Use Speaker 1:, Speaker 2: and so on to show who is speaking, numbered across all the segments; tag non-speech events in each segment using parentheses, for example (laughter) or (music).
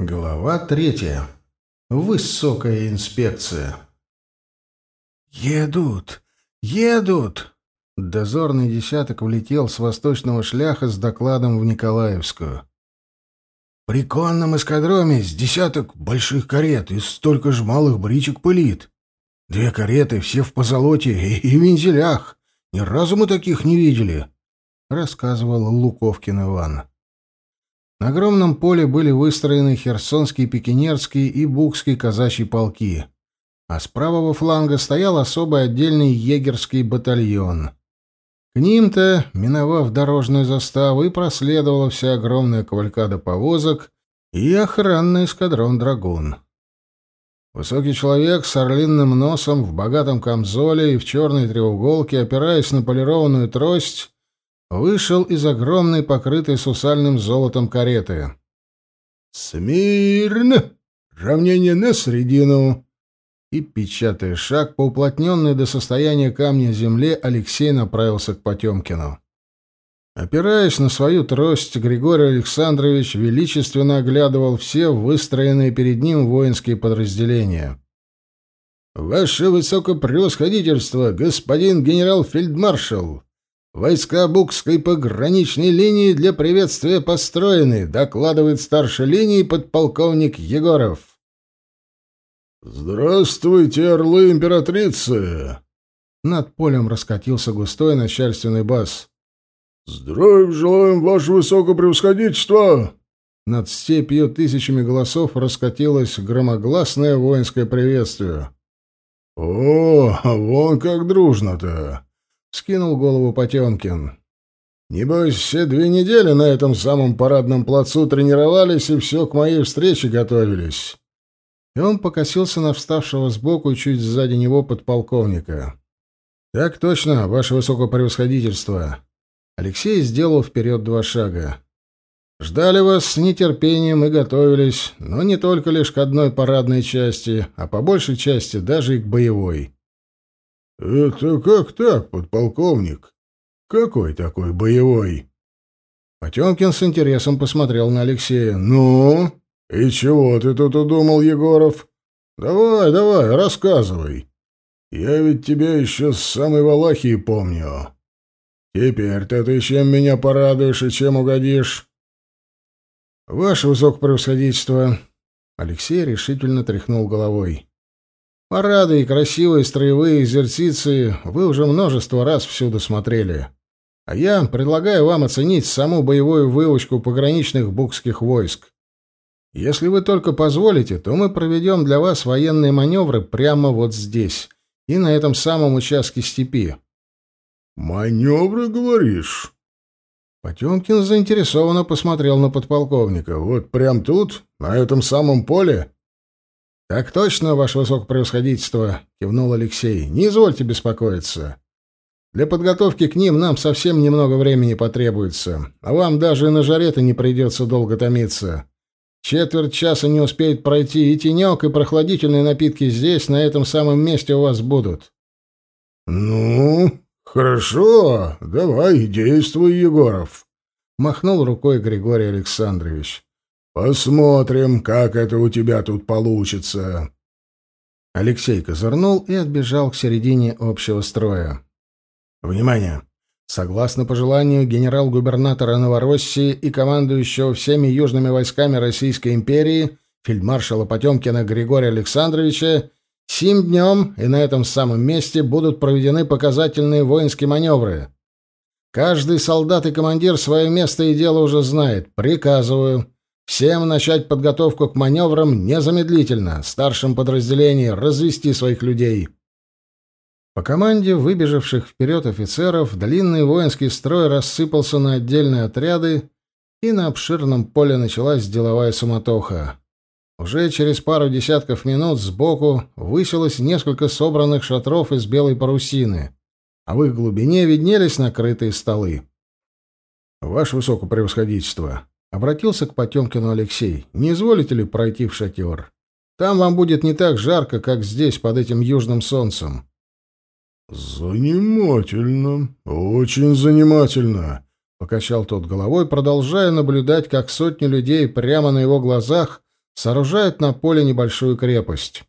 Speaker 1: Глава третья. Высокая инспекция. «Едут! Едут!» Дозорный десяток влетел с восточного шляха с докладом в Николаевскую. «При конном эскадроме с десяток больших карет и столько же малых бричек пылит. Две кареты, все в позолоте и, и вензелях. Ни разу мы таких не видели», — рассказывал Луковкин Иван. На огромном поле были выстроены Херсонский пикинерский и Букский казачьи полки, а с правого фланга стоял особый отдельный егерский батальон. К ним-то, миновав дорожную заставу, и проследовала вся огромная кавалькада повозок и охранный эскадрон «Драгун». Высокий человек с орлинным носом, в богатом камзоле и в черной треуголке, опираясь на полированную трость, вышел из огромной, покрытой сусальным золотом кареты. «Смирно! Равнение на средину!» И, печатая шаг по уплотненной до состояния камня земле, Алексей направился к Потемкину. Опираясь на свою трость, Григорий Александрович величественно оглядывал все выстроенные перед ним воинские подразделения. «Ваше высокопревосходительство, господин генерал-фельдмаршал!» Войска Букской пограничной линии для приветствия построены, докладывает старшей линии подполковник Егоров. Здравствуйте, орлы императрицы! Над полем раскатился густой начальственный бас. Здравия желаем, ваше высокопревосходительство! Над степью тысячами голосов раскатилось громогласное воинское приветствие. «О, вон как дружно-то!» — скинул голову Потемкин. «Небось, все две недели на этом самом парадном плацу тренировались и все к моей встрече готовились». И он покосился на вставшего сбоку и чуть сзади него подполковника. «Так точно, ваше высокопревосходительство». Алексей сделал вперед два шага. «Ждали вас с нетерпением и готовились, но не только лишь к одной парадной части, а по большей части даже и к боевой». «Это как так, подполковник? Какой такой боевой?» Потемкин с интересом посмотрел на Алексея. «Ну, и чего ты тут удумал, Егоров? Давай, давай, рассказывай. Я ведь тебя еще с самой Валахии помню. Теперь-то ты чем меня порадуешь и чем угодишь?» «Ваше высокопревосходительство!» Алексей решительно тряхнул головой. Парады и красивые строевые экзерциции вы уже множество раз всюду смотрели. А я предлагаю вам оценить саму боевую выучку пограничных букских войск. Если вы только позволите, то мы проведем для вас военные маневры прямо вот здесь и на этом самом участке степи. «Маневры, говоришь?» Потемкин заинтересованно посмотрел на подполковника. «Вот прям тут, на этом самом поле?» «Так точно, ваше высокопревосходительство», — кивнул Алексей. «Не извольте беспокоиться. Для подготовки к ним нам совсем немного времени потребуется, а вам даже на жаре-то не придется долго томиться. Четверть часа не успеет пройти, и тенек, и прохладительные напитки здесь, на этом самом месте у вас будут». «Ну, хорошо, давай, действуй, Егоров», — махнул рукой Григорий Александрович. Посмотрим, как это у тебя тут получится. Алексей козырнул и отбежал к середине общего строя. Внимание! Согласно пожеланию генерал-губернатора Новороссии и командующего всеми южными войсками Российской империи фельдмаршала Потемкина Григория Александровича, сим днем и на этом самом месте будут проведены показательные воинские маневры. Каждый солдат и командир свое место и дело уже знает. Приказываю Всем начать подготовку к маневрам незамедлительно. Старшим подразделениям развести своих людей. По команде выбежавших вперед офицеров длинный воинский строй рассыпался на отдельные отряды, и на обширном поле началась деловая суматоха. Уже через пару десятков минут сбоку высилось несколько собранных шатров из белой парусины, а в их глубине виднелись накрытые столы. «Ваше высокопревосходительство», Обратился к Потемкину Алексей. «Не изволите ли пройти в шатер? Там вам будет не так жарко, как здесь, под этим южным солнцем». «Занимательно, очень занимательно», — покачал тот головой, продолжая наблюдать, как сотни людей прямо на его глазах сооружают на поле небольшую крепость.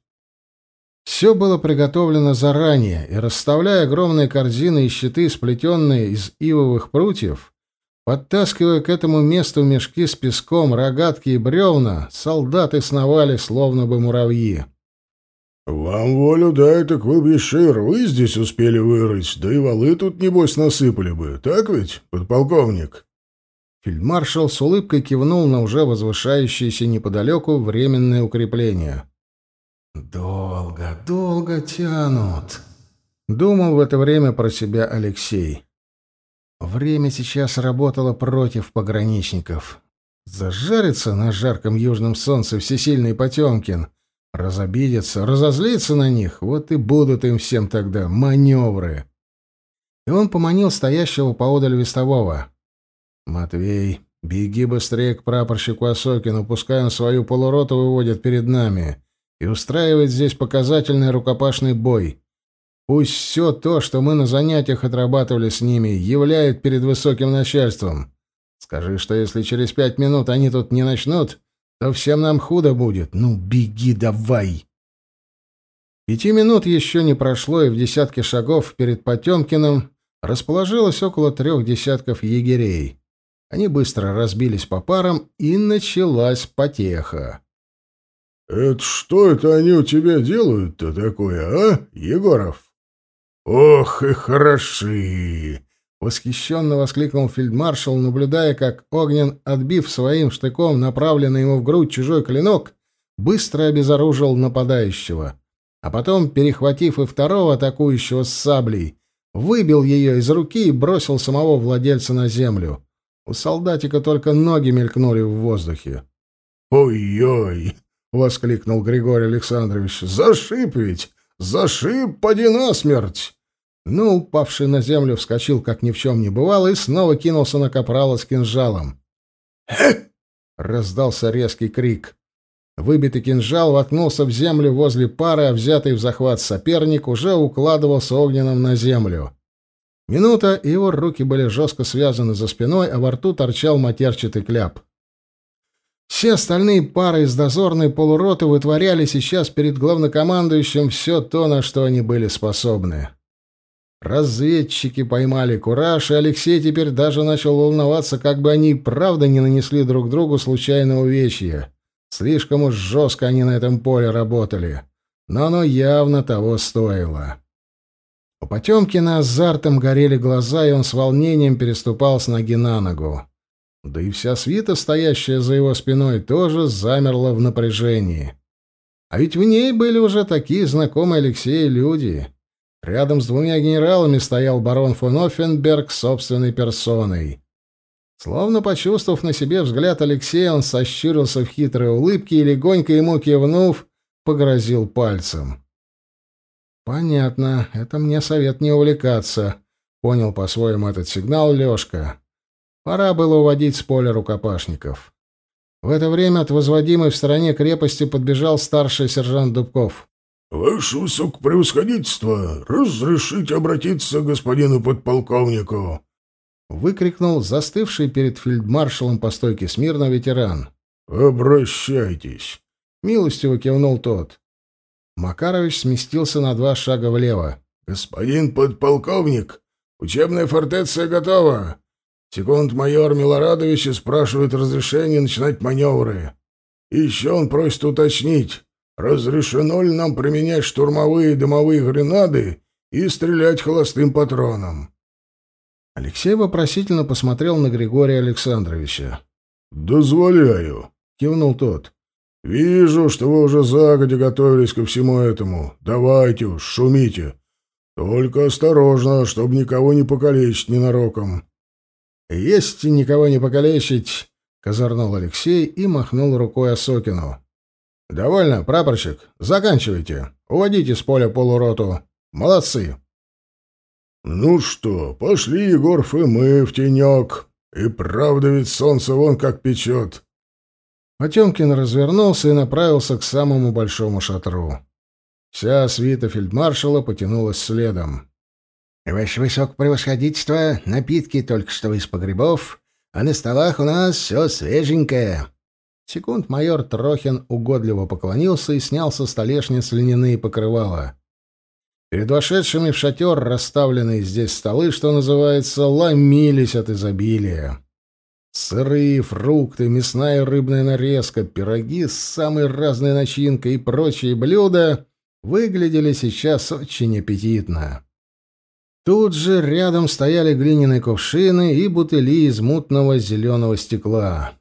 Speaker 1: Все было приготовлено заранее, и, расставляя огромные корзины и щиты, сплетенные из ивовых прутьев, подтаскивая к этому месту мешки с песком, рогатки и бревна, солдаты сновали, словно бы муравьи.
Speaker 2: «Вам волю дай, так вы бы еще и рвы здесь успели вырыть, да и валы тут, небось, насыпали бы, так ведь, подполковник?»
Speaker 1: Фельдмаршал с улыбкой кивнул на уже возвышающееся неподалеку временное укрепление. «Долго, долго тянут», — думал в это время про себя Алексей. Время сейчас работало против пограничников. Зажарится на жарком южном солнце всесильный Потемкин, разобидится, разозлится на них, вот и будут им всем тогда маневры. И он поманил стоящего поодаль вестового. «Матвей, беги быстрее к прапорщику Осокину, пускай он свою полуроту выводит перед нами и устраивает здесь показательный рукопашный бой. Пусть все то, что мы на занятиях отрабатывали с ними, являет перед высоким начальством. Скажи, что если через пять минут они тут не начнут, то всем нам худо будет. Ну, беги давай!» Пяти минут еще не прошло, и в десятке шагов перед Потемкиным расположилось около трех десятков егерей. Они быстро разбились по парам, и началась потеха.
Speaker 2: «Это что это они у тебя делают-то такое, а, Егоров?» «Ох и хороши!»
Speaker 1: — восхищенно воскликнул фельдмаршал, наблюдая, как Огнен, отбив своим штыком направленный ему в грудь чужой клинок, быстро обезоружил нападающего. А потом, перехватив и второго атакующего с саблей, выбил ее из руки и бросил самого владельца на землю. У солдатика только ноги мелькнули в воздухе.
Speaker 2: «Ой-ой!» — воскликнул Григорий Александрович. «Зашиб ведь! Зашиб, поди насмерть!»
Speaker 1: Ну, упавший на землю, вскочил, как ни в чем не бывало, и снова кинулся на капрала с кинжалом. (clears throat) Раздался резкий крик. Выбитый кинжал воткнулся в землю возле пары, а взятый в захват соперник уже укладывался огненным на землю. Минута, и его руки были жестко связаны за спиной, а во рту торчал матерчатый кляп. Все остальные пары из дозорной полуроты вытворяли сейчас перед главнокомандующим все то, на что они были способны. Разведчики поймали кураж, и Алексей теперь даже начал волноваться, как бы они правда не нанесли друг другу случайного увечья. Слишком уж жестко они на этом поле работали. Но оно явно того стоило. У Потемкина азартом горели глаза, и он с волнением переступал с ноги на ногу. Да и вся свита, стоящая за его спиной, тоже замерла в напряжении. А ведь в ней были уже такие знакомые Алексею люди. Рядом с двумя генералами стоял барон фон Оффенберг собственной персоной. Словно почувствовав на себе взгляд Алексея, он сощурился в хитрой улыбке и, легонько ему кивнув, погрозил пальцем. «Понятно, это мне совет не увлекаться», — понял по-своему этот сигнал Лёшка. Пора было уводить с поля рукопашников. В это время от возводимой в стороне крепости подбежал старший сержант Дубков.
Speaker 2: «Ваше высокопревосходительство, разрешите обратиться к господину подполковнику?»
Speaker 1: Выкрикнул застывший перед фельдмаршалом по стойке смирно ветеран.
Speaker 2: «Обращайтесь!»
Speaker 1: — милостиво кивнул тот. Макарович сместился на два шага влево.
Speaker 2: «Господин подполковник, учебная фортеция готова. Секунд-майор Милорадович спрашивает разрешение начинать маневры. И еще он просит уточнить, разрешено ли нам применять штурмовые и дымовые гренады и стрелять холостым патроном.
Speaker 1: Алексей вопросительно посмотрел на Григория Александровича.
Speaker 2: «Дозволяю», — кивнул тот. «Вижу, что вы уже загодя готовились ко всему этому. Давайте уж, шумите. Только осторожно, чтобы никого не покалечить ненароком.
Speaker 1: «Есть никого не покалечить!» — козырнул Алексей и махнул рукой Осокину. «Довольно, прапорщик. Заканчивайте. Уводите с поля полуроту. Молодцы!»
Speaker 2: «Ну что, пошли, Егорф, и мы в тенек. И правда ведь солнце вон как печет».
Speaker 1: Потемкин развернулся и направился к самому большому шатру. Вся свита фельдмаршала потянулась следом.
Speaker 3: «Ваше высокопревосходительство, напитки только что из погребов, а на столах у нас все свеженькое».
Speaker 1: Секунд майор Трохин угодливо поклонился и снял со столешниц льняные покрывала. Перед вошедшими в шатер расставленные здесь столы, что называется, ломились от изобилия. Сырые фрукты, мясная и рыбная нарезка, пироги с самой разной начинкой и прочие блюда выглядели сейчас очень аппетитно. Тут же рядом стояли глиняные кувшины и бутыли из мутного зеленого стекла.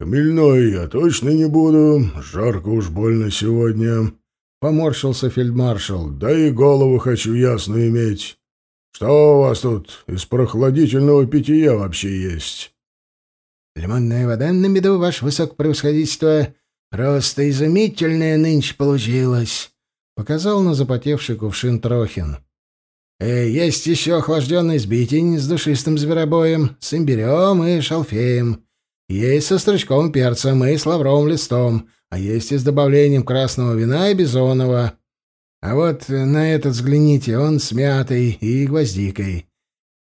Speaker 2: «Хмельной я точно не буду, жарко уж больно сегодня», — поморщился фельдмаршал. «Да и голову хочу ясно иметь. Что у вас тут из прохладительного питья вообще есть?»
Speaker 1: «Лимонная вода на меду, ваше высокопревосходительство. Просто изумительная нынче получилась», — показал на запотевший кувшин Трохин. «Э, «Есть еще охлажденный сбитень с душистым зверобоем, с имбирем и шалфеем. Есть со стручком перцем и с лавровым листом, а есть и с добавлением красного вина и бизонова. А вот на этот взгляните, он с мятой и гвоздикой.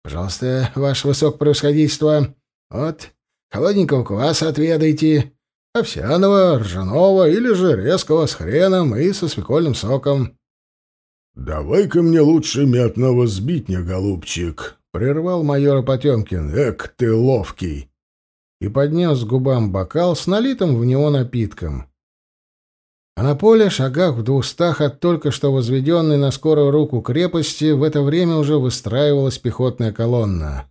Speaker 1: Пожалуйста, ваше высокопревосходительство, вот, холодненького кваса отведайте, овсяного, ржаного или же резкого с хреном и со свекольным соком.
Speaker 2: — Давай-ка мне лучше мятного сбитня, голубчик, — прервал майор Потемкин. — Эк, ты ловкий!
Speaker 1: И поднес к губам бокал с налитым в него напитком. — а на поле, шагах в двухстах от только что возведенной на скорую руку крепости, в это время уже выстраивалась пехотная колонна.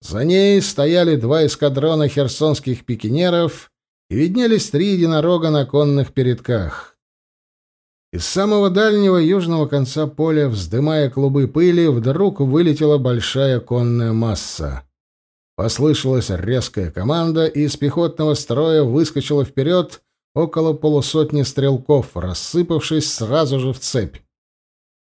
Speaker 1: За ней стояли два эскадрона херсонских пикинеров и виднелись три единорога на конных передках. Из самого дальнего южного конца поля, вздымая клубы пыли, вдруг вылетела большая конная масса. Послышалась резкая команда, и из пехотного строя выскочила вперед около полусотни стрелков, рассыпавшись сразу же в цепь.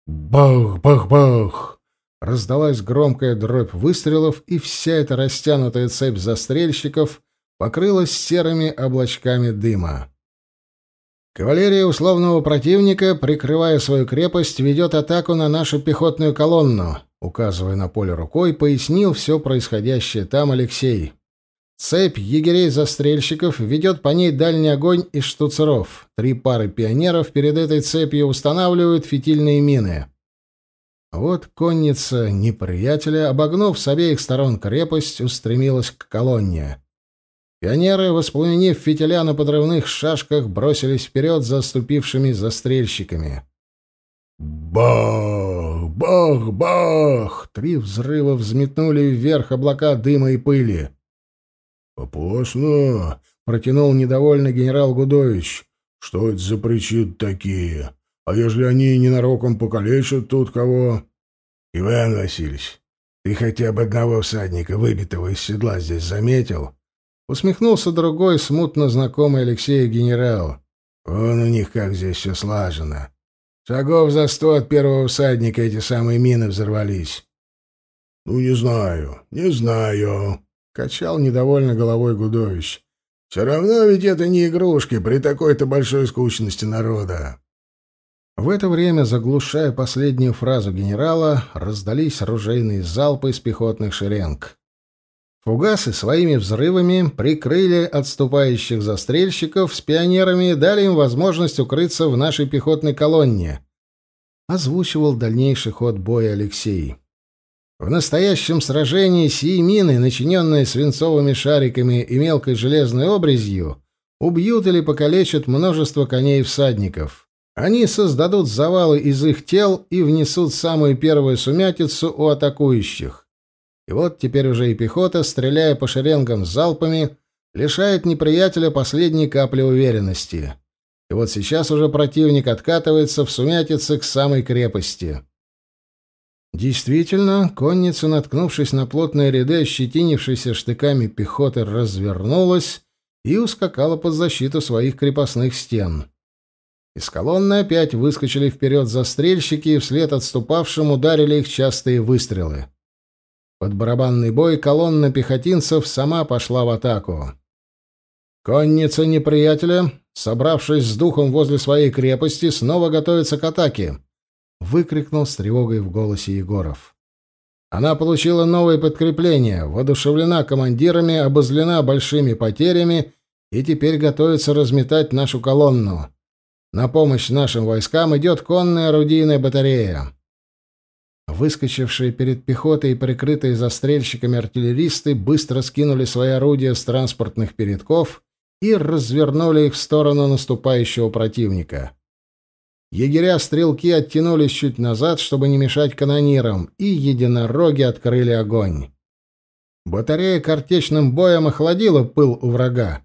Speaker 1: Бах-бах-бах! Раздалась громкая дробь выстрелов, и вся эта растянутая цепь застрельщиков покрылась серыми облачками дыма. Кавалерия условного противника, прикрывая свою крепость, ведет атаку на нашу пехотную колонну, указывая на поле рукой, пояснил все происходящее там Алексей. Цепь егерей-застрельщиков ведет по ней дальний огонь из штуцеров. Три пары пионеров перед этой цепью устанавливают фитильные мины. Вот конница неприятеля, обогнув с обеих сторон крепость, устремилась к колонне. Пионеры, воспламенив фитиля на подрывных шашках, бросились вперед за оступившими застрельщиками. Бах! Бах! Бах! Три взрыва взметнули вверх облака дыма и пыли.
Speaker 2: «Опасно!» — протянул недовольный генерал Гудович. «Что это за причины такие? А ежели они ненароком покалечат тут кого?»
Speaker 1: «Иван Васильевич, ты хотя бы одного всадника, выбитого из седла, здесь заметил?» Усмехнулся другой, смутно знакомый Алексею генерал. «Вон у них как здесь все слажено. Шагов за сто от первого всадника эти самые мины взорвались».
Speaker 2: «Ну, не знаю, не знаю», —
Speaker 1: качал недовольно головой Гудович.
Speaker 2: «Все равно ведь это не игрушки при такой-то большой скучности народа».
Speaker 1: В это время, заглушая последнюю фразу генерала, раздались ружейные залпы из пехотных шеренг. Фугасы своими взрывами прикрыли отступающих застрельщиков с пионерами и дали им возможность укрыться в нашей пехотной колонне. Озвучивал дальнейший ход боя Алексей. В настоящем сражении сии мины, начиненные свинцовыми шариками и мелкой железной обрезью, убьют или покалечат множество коней и всадников. Они создадут завалы из их тел и внесут самую первую сумятицу у атакующих. И вот теперь уже и пехота, стреляя по шеренгам залпами, лишает неприятеля последней капли уверенности. И вот сейчас уже противник откатывается в сумятице к самой крепости. Действительно, конница, наткнувшись на плотные ряды ощетинившейся штыками пехоты, развернулась и ускакала под защиту своих крепостных стен. Из колонны опять выскочили вперед застрельщики и вслед отступавшим ударили их частые выстрелы. Под барабанный бой колонна пехотинцев сама пошла в атаку. Конница неприятеля, собравшись с духом возле своей крепости, снова готовится к атаке выкрикнул с тревогой в голосе Егоров. Она получила новое подкрепление, воодушевлена командирами, обозлена большими потерями и теперь готовится разметать нашу колонну. На помощь нашим войскам идет конная орудийная батарея. Выскочившие перед пехотой и прикрытые застрельщиками артиллеристы быстро скинули свои орудия с транспортных передков и развернули их в сторону наступающего противника. Егеря-стрелки оттянулись чуть назад, чтобы не мешать канонирам, и единороги открыли огонь. Батарея картечным боем охладила пыл у врага.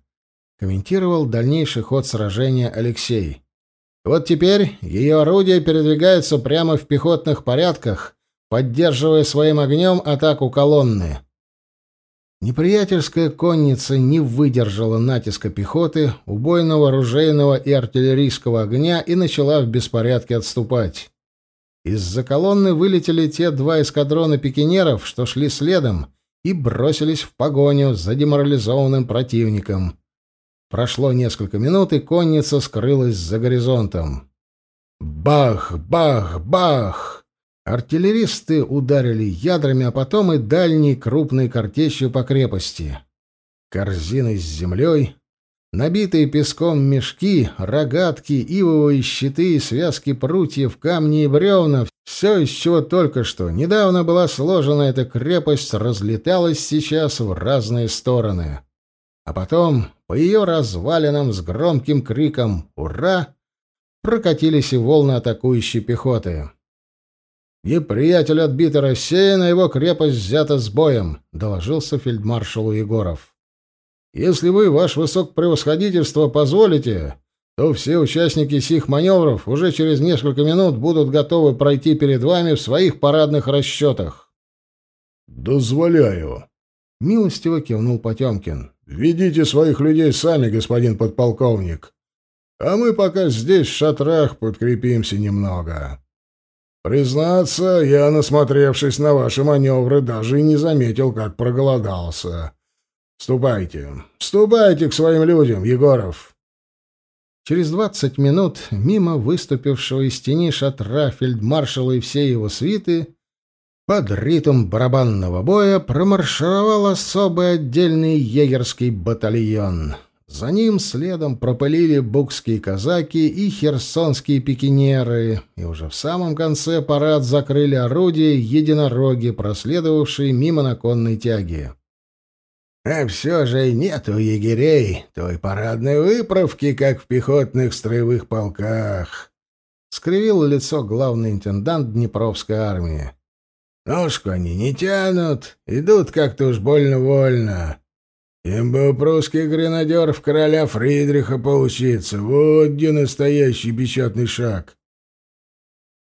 Speaker 1: Комментировал дальнейший ход сражения Алексей. Вот теперь ее орудия передвигаются прямо в пехотных порядках, поддерживая своим огнем атаку колонны. Неприятельская конница не выдержала натиска пехоты, убойного оружейного и артиллерийского огня и начала в беспорядке отступать. Из-за колонны вылетели те два эскадрона пикинеров, что шли следом, и бросились в погоню за деморализованным противником. Прошло несколько минут, и конница скрылась за горизонтом. Бах, бах, бах! Артиллеристы ударили ядрами, а потом и дальней крупной картечью по крепости. Корзины с землей, набитые песком мешки, рогатки, ивовые щиты и связки прутьев, камни и бревна — все, из чего только что недавно была сложена эта крепость, разлеталась сейчас в разные стороны. А потом по ее развалинам с громким криком «Ура!» прокатились и волны атакующей пехоты. «Неприятель отбит и рассеян, а его крепость взята с боем», — доложился фельдмаршалу Егоров. «Если вы, ваше высокопревосходительство, позволите, то все участники сих маневров уже через несколько минут будут готовы пройти перед вами в своих парадных расчетах».
Speaker 2: «Дозволяю», — милостиво кивнул Потемкин. «Ведите своих людей сами, господин подполковник, а мы пока здесь в шатрах подкрепимся немного». Признаться, я, насмотревшись на ваши маневры, даже и не заметил, как проголодался. Ступайте, ступайте к своим людям, Егоров.
Speaker 1: Через двадцать минут мимо выступившего из тени шатра фельдмаршала и всей его свиты под ритм барабанного боя промаршировал особый отдельный егерский батальон. За ним следом пропылили букские казаки и херсонские пикинеры, и уже в самом конце парад закрыли орудия единороги, проследовавшие мимо на конной тяги.
Speaker 2: А все же нет у егерей той парадной выправки, как в пехотных строевых полках.
Speaker 1: Скривил лицо главный интендант Днепровской армии.
Speaker 2: Ножку они не тянут, идут как-то уж больно вольно. Им бы у прусских гренадеров короля Фридриха поучиться. Вот где настоящий печатный шаг.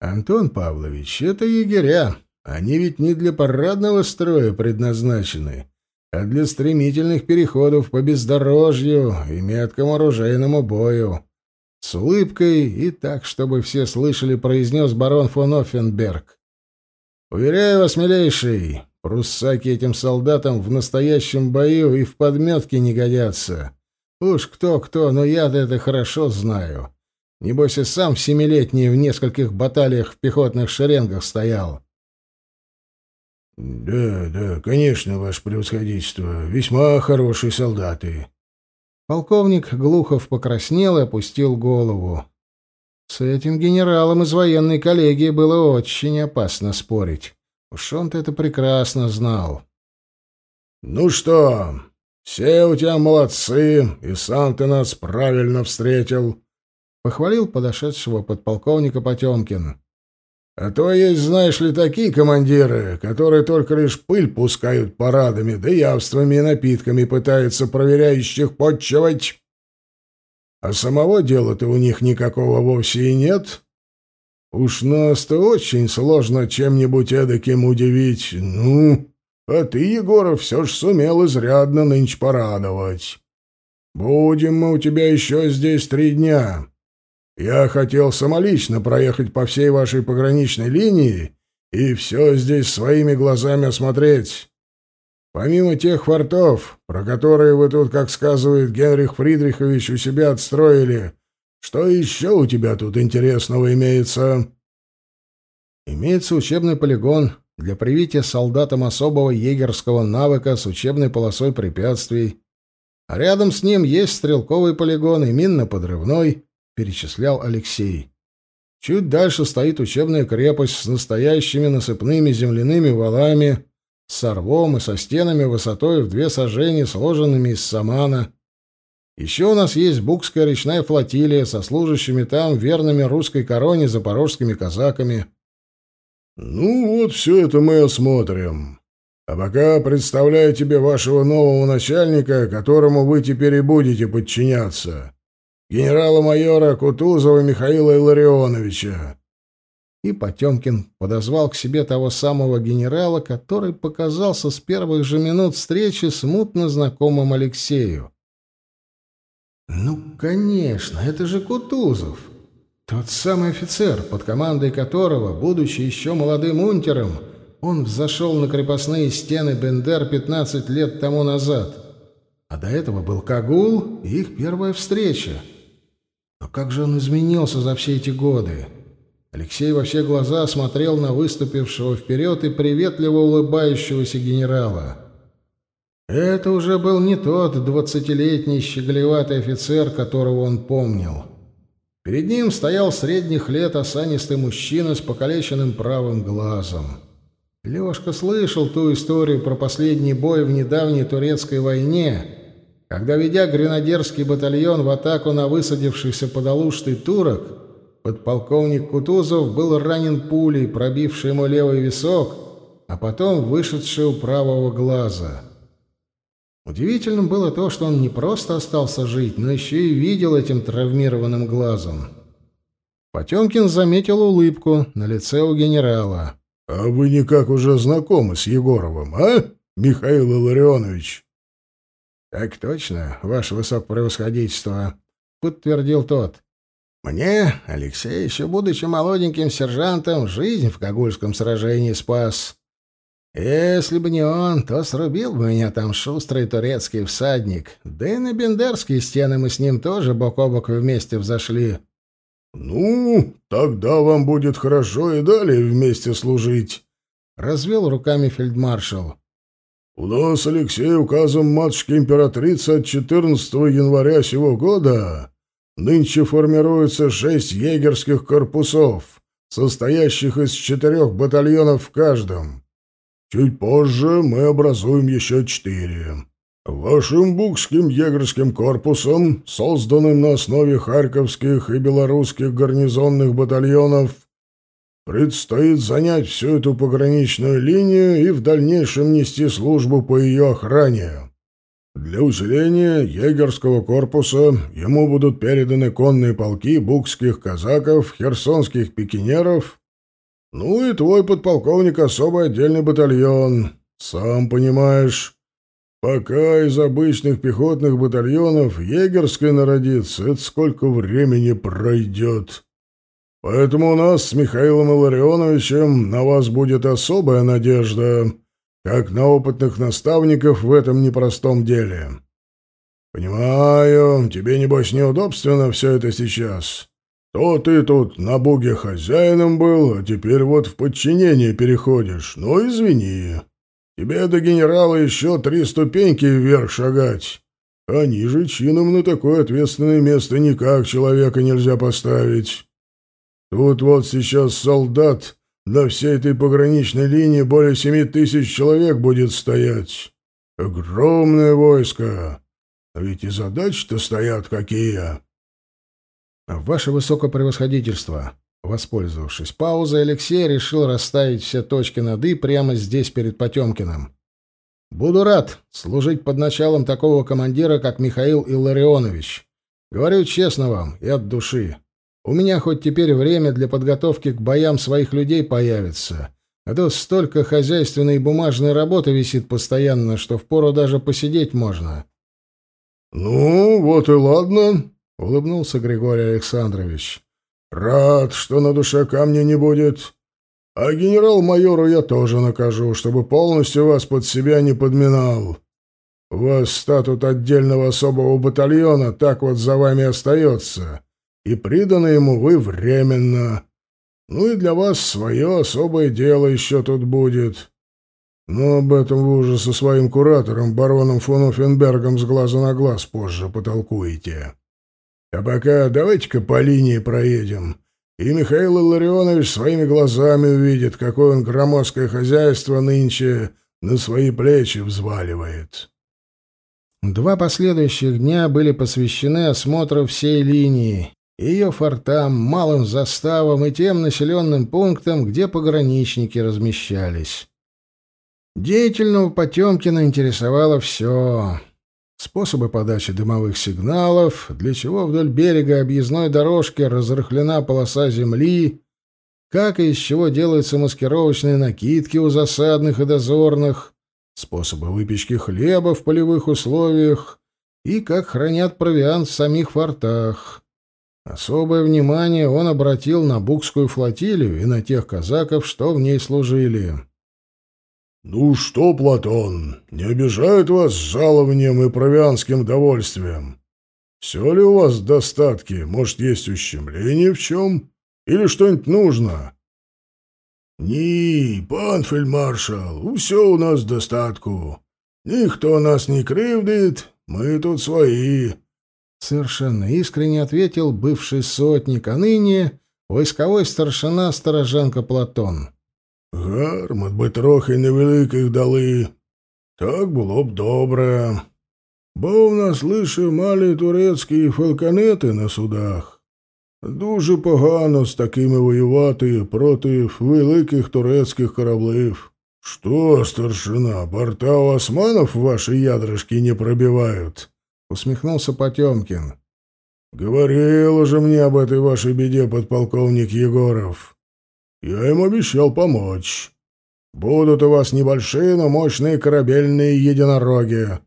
Speaker 1: Антон Павлович, это егеря. Они ведь не для парадного строя предназначены, а для стремительных переходов по бездорожью и меткому оружейному бою. С улыбкой и так, чтобы все слышали, произнес барон фон Оффенберг. «Уверяю вас, милейший, Пруссаки этим солдатам в настоящем бою и в подметке не годятся. Уж кто-кто, но я-то это хорошо знаю. Небось и сам семилетний в нескольких баталиях в пехотных шеренгах стоял.
Speaker 2: — Да, да, конечно, ваше превосходительство. Весьма хорошие солдаты.
Speaker 1: Полковник Глухов покраснел и опустил голову. С этим генералом из военной коллегии было очень опасно спорить. Уж он-то это прекрасно знал.
Speaker 2: «Ну что, все у тебя молодцы, и сам ты нас правильно встретил», — похвалил подошедшего подполковника Потемкин. «А то есть, знаешь ли, такие командиры, которые только лишь пыль пускают парадами, да явствами и напитками пытаются проверяющих подчивать. А самого дела-то у них никакого вовсе и нет. Уж нас-то очень сложно чем-нибудь эдаким удивить. Ну, а ты, Егоров, все ж сумел изрядно нынче порадовать. Будем мы у тебя еще здесь три дня. Я хотел самолично проехать по всей вашей пограничной линии и все здесь своими глазами осмотреть. Помимо тех фортов, про которые вы тут, как сказывает Генрих Фридрихович, у себя отстроили, что еще у тебя тут интересного имеется?
Speaker 1: Имеется учебный полигон для привития солдатам особого егерского навыка с учебной полосой препятствий. А рядом с ним есть стрелковый полигон и минно-подрывной, перечислял Алексей. Чуть дальше стоит учебная крепость с настоящими насыпными земляными валами, с рвом и со стенами высотой в две сажени, сложенными из самана. Еще у нас есть Букская речная флотилия со служащими там верными русской короне запорожскими казаками.
Speaker 2: Ну вот все это мы осмотрим. А пока представляю тебе вашего нового начальника, которому вы теперь и будете подчиняться. Генерала-майора Кутузова Михаила Илларионовича.
Speaker 1: И Потемкин подозвал к себе того самого генерала, который показался с первых же минут встречи смутно знакомым Алексею. Ну, конечно, это же Кутузов. Тот самый офицер, под командой которого, будучи еще молодым унтером, он взошел на крепостные стены Бендер 15 лет тому назад. А до этого был Кагул и их первая встреча. Но как же он изменился за все эти годы? Алексей во все глаза смотрел на выступившего вперед и приветливо улыбающегося генерала. Это уже был не тот двадцатилетний щеголеватый офицер, которого он помнил. Перед ним стоял средних лет осанистый мужчина с покалеченным правым глазом. Лёшка слышал ту историю про последний бой в недавней турецкой войне, когда, ведя гренадерский батальон в атаку на высадившихся под турок, подполковник Кутузов был ранен пулей, пробившей ему левый висок, а потом вышедший у правого глаза — Удивительным было то, что он не просто остался жить, но еще и видел этим травмированным глазом. Потемкин заметил улыбку на лице у генерала.
Speaker 2: — А вы никак уже знакомы с Егоровым, а, Михаил Илларионович?
Speaker 1: — Так точно, ваше высокопревосходительство, — подтвердил тот. — Мне, Алексей, еще будучи молоденьким сержантом, жизнь в Кагульском сражении спас. Если бы не он, то срубил бы меня там шустрый турецкий всадник. Да и на бендерские стены мы с ним тоже бок о бок вместе взошли.
Speaker 2: — Ну, тогда вам будет хорошо и далее вместе служить, — развел руками фельдмаршал. — У нас, Алексей, указом матушки императрицы от 14 января сего года нынче формируется шесть егерских корпусов, состоящих из четырех батальонов в каждом. Чуть позже мы образуем еще четыре. Вашим букским егерским корпусом, созданным на основе харьковских и белорусских гарнизонных батальонов, предстоит занять всю эту пограничную линию и в дальнейшем нести службу по ее охране. Для усиления егерского корпуса ему будут переданы конные полки букских казаков, херсонских пикинеров ну и твой подполковник особый отдельный батальон. Сам понимаешь, пока из обычных пехотных батальонов егерской народится, это сколько времени пройдет. Поэтому у нас с Михаилом Илларионовичем на вас будет особая надежда, как на опытных наставников в этом непростом деле. Понимаю, тебе, небось, неудобственно все это сейчас. То ты тут на буге хозяином был, а теперь вот в подчинение переходишь. Ну, извини. Тебе до генерала еще три ступеньки вверх шагать. А ниже чином на такое ответственное место никак человека нельзя поставить. Тут вот сейчас солдат на всей этой пограничной линии более семи тысяч человек будет стоять. Огромное войско. А ведь и задачи-то стоят какие.
Speaker 1: «Ваше высокопревосходительство!» Воспользовавшись паузой, Алексей решил расставить все точки над «и» прямо здесь, перед Потемкиным. «Буду рад служить под началом такого командира, как Михаил Илларионович. Говорю честно вам и от души. У меня хоть теперь время для подготовки к боям своих людей появится, а то столько хозяйственной и бумажной работы висит постоянно, что впору даже посидеть можно».
Speaker 2: «Ну, вот и ладно», — улыбнулся Григорий Александрович. «Рад, что на душе камня не будет. А генерал-майору я тоже накажу, чтобы полностью вас под себя не подминал. У вас статут отдельного особого батальона так вот за вами остается, и приданы ему вы временно. Ну и для вас свое особое дело еще тут будет.
Speaker 1: Но об этом вы уже со своим куратором, бароном фон Оффенбергом, с глаза на глаз позже потолкуете. А пока давайте-ка по линии проедем, и Михаил Илларионович своими глазами увидит, какое он громоздкое хозяйство нынче на свои плечи взваливает.
Speaker 2: Два последующих дня были посвящены осмотру всей линии, ее фортам, малым заставам и тем населенным пунктам, где пограничники размещались. Деятельного Потемкина интересовало все. Способы подачи дымовых сигналов, для чего вдоль берега объездной дорожки разрыхлена полоса земли, как и из чего делаются маскировочные накидки у засадных и дозорных, способы выпечки хлеба в полевых условиях и как хранят провиант в самих фортах. Особое внимание он обратил на Букскую флотилию и на тех казаков, что в ней служили.
Speaker 1: «Ну что, Платон, не обижает вас жалованием и провианским довольствием? Все ли у вас в достатке? Может, есть ущемление в чем? Или что-нибудь нужно?»
Speaker 2: «Ні, пан фельдмаршал, все у нас достатку. Никто нас не кривдит, мы тут свои». Совершенно искренне ответил бывший сотник, а ныне войсковой старшина Стороженко Платон.
Speaker 1: «Гармат би трохи невеликих дали. Так було б добре. Бо в нас лише малі турецькі фалконети на судах. Дуже погано з такими воювати проти великих турецьких кораблів. Что, старшина, борта у османов ваши ядрышки не пробивают? Усмехнулся Потемкин. Говорил уже мне об этой вашей беде подполковник Егоров. Я им обещал помочь. Будут у вас небольшие, но мощные корабельные единороги.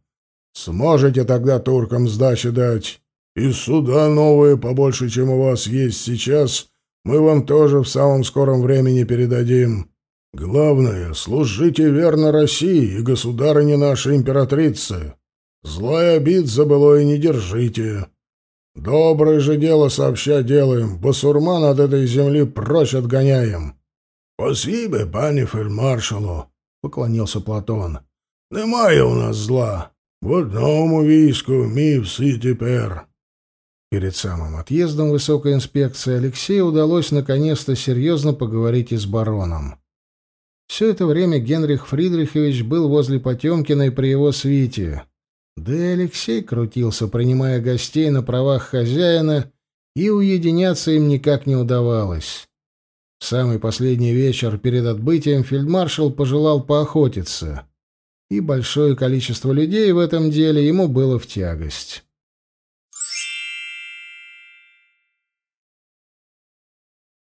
Speaker 1: Сможете тогда туркам сдачи дать? И суда новые, побольше, чем у вас есть сейчас, мы вам тоже в самом скором времени передадим. Главное, служите верно России и государыне нашей императрице. Злая обид за былое не держите. Доброе же дело сообща делаем, басурман от этой земли прочь отгоняем. — Спасибо, пане фельдмаршалу, — поклонился Платон. — Немає у нас зла. В одному війську ми всі тепер.
Speaker 2: Перед самым отъездом высокой инспекции Алексею удалось наконец-то серьезно поговорить и с бароном. Все это время Генрих Фридрихович был возле Потемкина и при его свите. Да и Алексей крутился, принимая гостей на правах хозяина, и уединяться им никак не удавалось. В самый последний вечер перед отбытием фельдмаршал пожелал поохотиться, и большое количество людей в этом деле ему было в тягость.